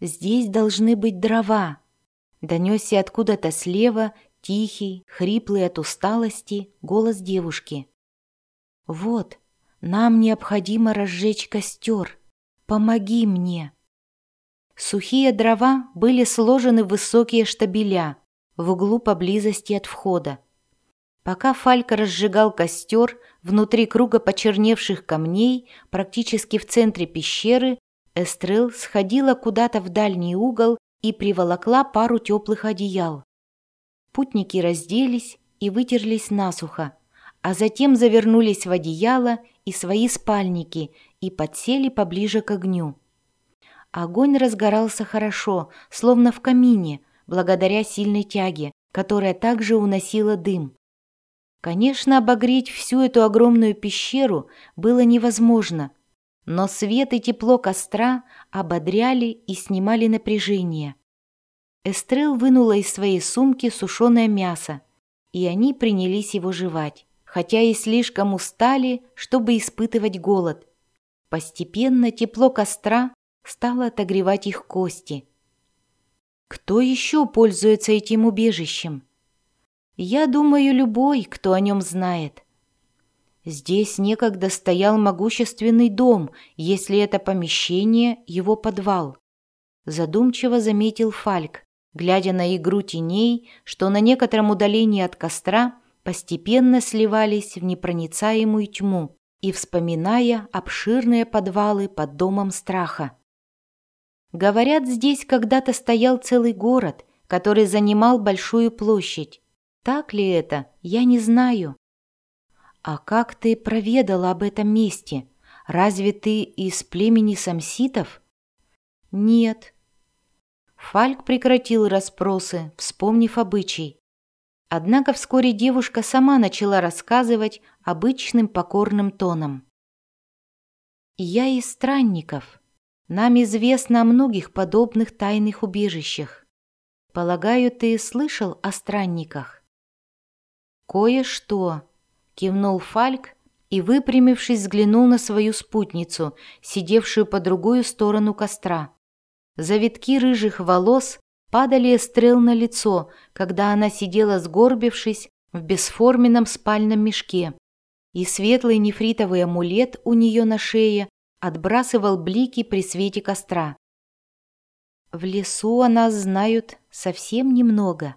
Здесь должны быть дрова. Донесся откуда-то слева тихий, хриплый от усталости голос девушки. Вот, нам необходимо разжечь костер. Помоги мне. Сухие дрова были сложены в высокие штабеля в углу поблизости от входа. Пока Фалька разжигал костер, внутри круга почерневших камней, практически в центре пещеры, Эстрел сходила куда-то в дальний угол и приволокла пару теплых одеял. Путники разделись и вытерлись насухо, а затем завернулись в одеяло и свои спальники и подсели поближе к огню. Огонь разгорался хорошо, словно в камине, благодаря сильной тяге, которая также уносила дым. Конечно, обогреть всю эту огромную пещеру было невозможно, но свет и тепло костра ободряли и снимали напряжение. Эстрел вынула из своей сумки сушеное мясо, и они принялись его жевать, хотя и слишком устали, чтобы испытывать голод. Постепенно тепло костра стало отогревать их кости. Кто еще пользуется этим убежищем? Я думаю, любой, кто о нем знает. Здесь некогда стоял могущественный дом, если это помещение — его подвал. Задумчиво заметил Фальк, глядя на игру теней, что на некотором удалении от костра постепенно сливались в непроницаемую тьму и вспоминая обширные подвалы под домом страха. Говорят, здесь когда-то стоял целый город, который занимал большую площадь. Так ли это, я не знаю. А как ты проведала об этом месте? Разве ты из племени самситов? Нет. Фальк прекратил расспросы, вспомнив обычай. Однако вскоре девушка сама начала рассказывать обычным покорным тоном. «Я из странников. Нам известно о многих подобных тайных убежищах. Полагаю, ты слышал о странниках?» «Кое-что», — кивнул Фальк и, выпрямившись, взглянул на свою спутницу, сидевшую по другую сторону костра. Завитки рыжих волос падали стрел на лицо, когда она сидела сгорбившись в бесформенном спальном мешке, и светлый нефритовый амулет у нее на шее отбрасывал блики при свете костра. В лесу о нас знают совсем немного.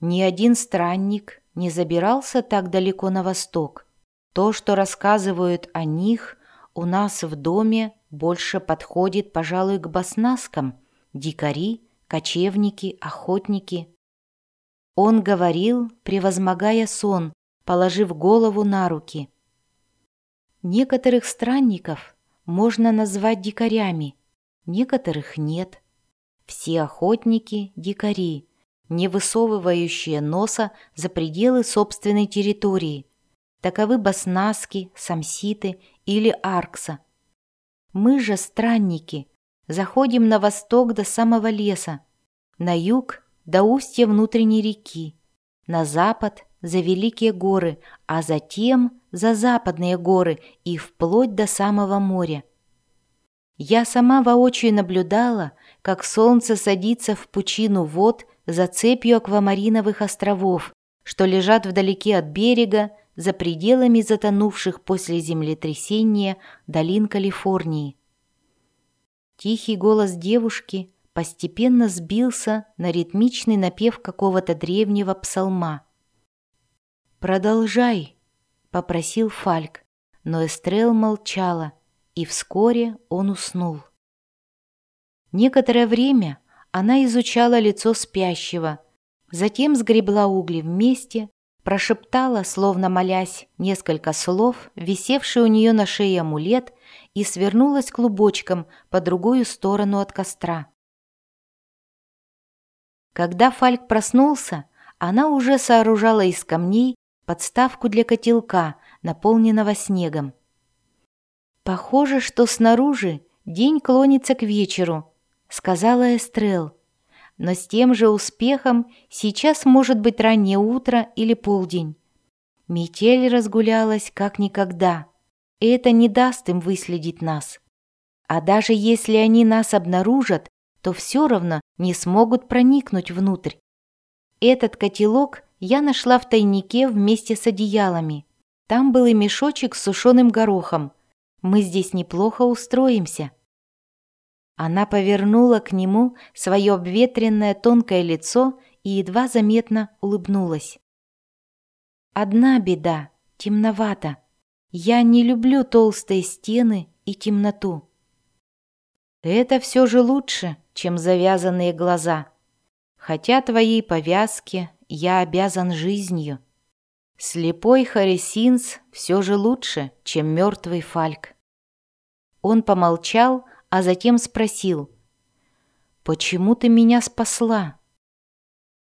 Ни один странник не забирался так далеко на восток. То, что рассказывают о них, у нас в доме больше подходит, пожалуй, к баснаскам, дикари, кочевники, охотники. Он говорил, превозмогая сон, положив голову на руки. Некоторых странников можно назвать дикарями, некоторых нет. Все охотники – дикари, не высовывающие носа за пределы собственной территории. Таковы баснаски, самситы или аркса. Мы же странники, заходим на восток до самого леса, на юг – до устья внутренней реки, на запад – за великие горы, а затем за западные горы и вплоть до самого моря. Я сама воочию наблюдала, как солнце садится в пучину вод за цепью аквамариновых островов, что лежат вдалеке от берега, за пределами затонувших после землетрясения долин Калифорнии. Тихий голос девушки постепенно сбился на ритмичный напев какого-то древнего псалма. «Продолжай», — попросил Фальк, но Эстрел молчала, и вскоре он уснул. Некоторое время она изучала лицо спящего, затем сгребла угли вместе, прошептала, словно молясь, несколько слов, висевший у нее на шее амулет, и свернулась клубочком по другую сторону от костра. Когда Фальк проснулся, она уже сооружала из камней подставку для котелка, наполненного снегом. «Похоже, что снаружи день клонится к вечеру», — сказала Эстрел. «Но с тем же успехом сейчас может быть раннее утро или полдень. Метель разгулялась как никогда, и это не даст им выследить нас. А даже если они нас обнаружат, то все равно не смогут проникнуть внутрь. Этот котелок я нашла в тайнике вместе с одеялами. Там был и мешочек с сушеным горохом. Мы здесь неплохо устроимся. Она повернула к нему свое обветренное тонкое лицо и едва заметно улыбнулась. «Одна беда, темновато. Я не люблю толстые стены и темноту». «Это все же лучше, чем завязанные глаза. Хотя твоей повязке я обязан жизнью. Слепой Харисинс все же лучше, чем мертвый Фальк». Он помолчал, а затем спросил. «Почему ты меня спасла?»